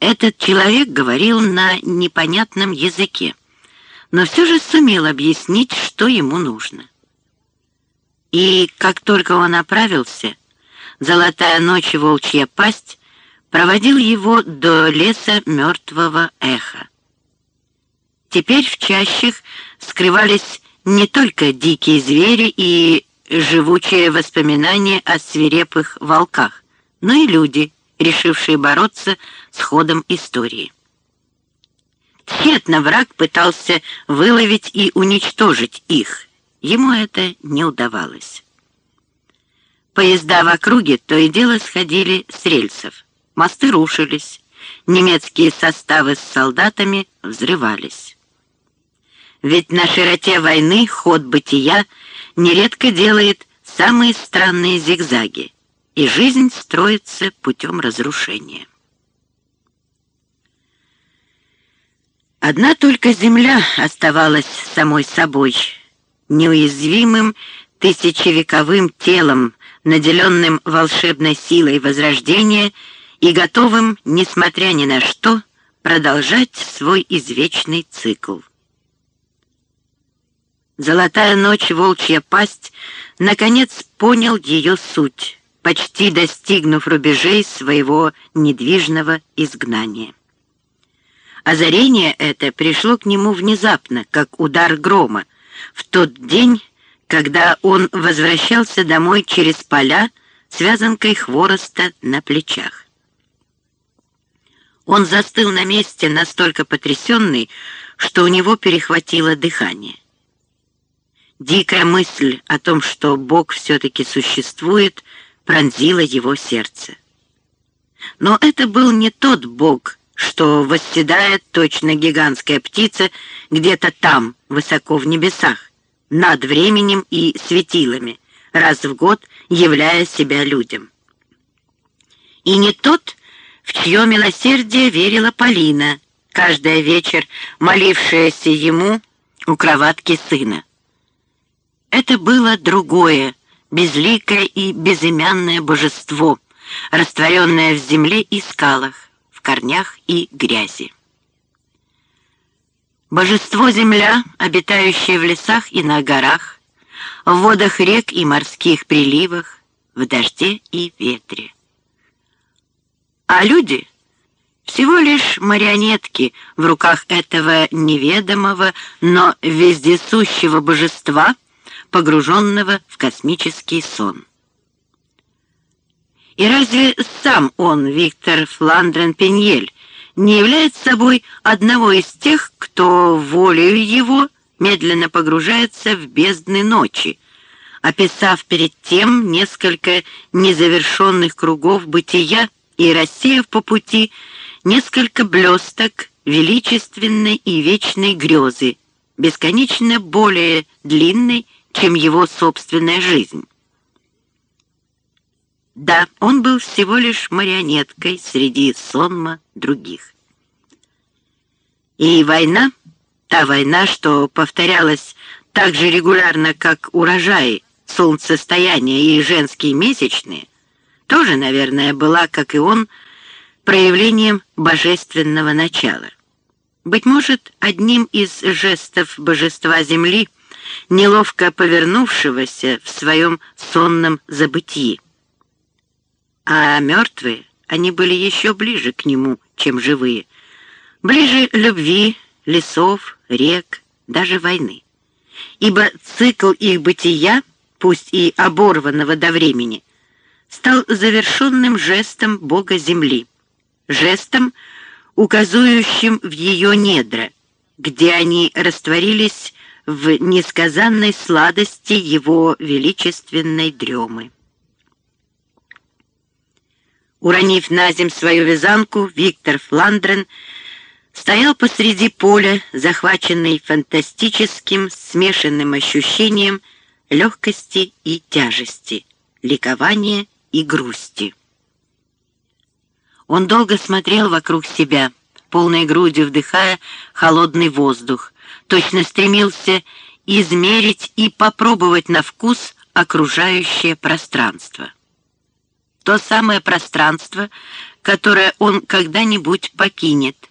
Этот человек говорил на непонятном языке, но все же сумел объяснить, что ему нужно. И как только он оправился, золотая ночь и волчья пасть проводил его до леса мертвого эха. Теперь в чащах скрывались не только дикие звери и живучие воспоминания о свирепых волках, но и люди, решившие бороться с ходом истории. Тщетно враг пытался выловить и уничтожить их. Ему это не удавалось. Поезда в округе то и дело сходили с рельсов. Мосты рушились, немецкие составы с солдатами взрывались. Ведь на широте войны ход бытия нередко делает самые странные зигзаги, и жизнь строится путем разрушения. Одна только земля оставалась самой собой, неуязвимым тысячевековым телом, наделенным волшебной силой возрождения и готовым, несмотря ни на что, продолжать свой извечный цикл. Золотая ночь, волчья пасть, наконец понял ее суть, почти достигнув рубежей своего недвижного изгнания. Озарение это пришло к нему внезапно, как удар грома, в тот день, когда он возвращался домой через поля с вязанкой хвороста на плечах. Он застыл на месте, настолько потрясенный, что у него перехватило дыхание. Дикая мысль о том, что Бог все-таки существует, пронзила его сердце. Но это был не тот Бог, что восседает точно гигантская птица где-то там, высоко в небесах, над временем и светилами, раз в год являя себя людям. И не тот, в чье милосердие верила Полина, каждый вечер молившаяся ему у кроватки сына. Это было другое, безликое и безымянное божество, растворенное в земле и скалах, в корнях и грязи. Божество-земля, обитающее в лесах и на горах, в водах рек и морских приливах, в дожде и ветре. А люди — всего лишь марионетки в руках этого неведомого, но вездесущего божества — погруженного в космический сон. И разве сам он, Виктор Фландрен-Пеньель, не является собой одного из тех, кто волею его медленно погружается в бездны ночи, описав перед тем несколько незавершенных кругов бытия и рассеяв по пути несколько блесток величественной и вечной грезы, бесконечно более длинной, чем его собственная жизнь. Да, он был всего лишь марионеткой среди сонма других. И война, та война, что повторялась так же регулярно, как урожаи, солнцестояние и женские месячные, тоже, наверное, была, как и он, проявлением божественного начала. Быть может, одним из жестов божества Земли — неловко повернувшегося в своем сонном забытии. А мертвые, они были еще ближе к нему, чем живые, ближе любви, лесов, рек, даже войны. Ибо цикл их бытия, пусть и оборванного до времени, стал завершенным жестом Бога Земли, жестом, указывающим в ее недра, где они растворились в несказанной сладости его величественной дремы. Уронив на земь свою вязанку, Виктор Фландрен стоял посреди поля, захваченный фантастическим смешанным ощущением легкости и тяжести, ликования и грусти. Он долго смотрел вокруг себя, полной грудью вдыхая холодный воздух, точно стремился измерить и попробовать на вкус окружающее пространство. То самое пространство, которое он когда-нибудь покинет.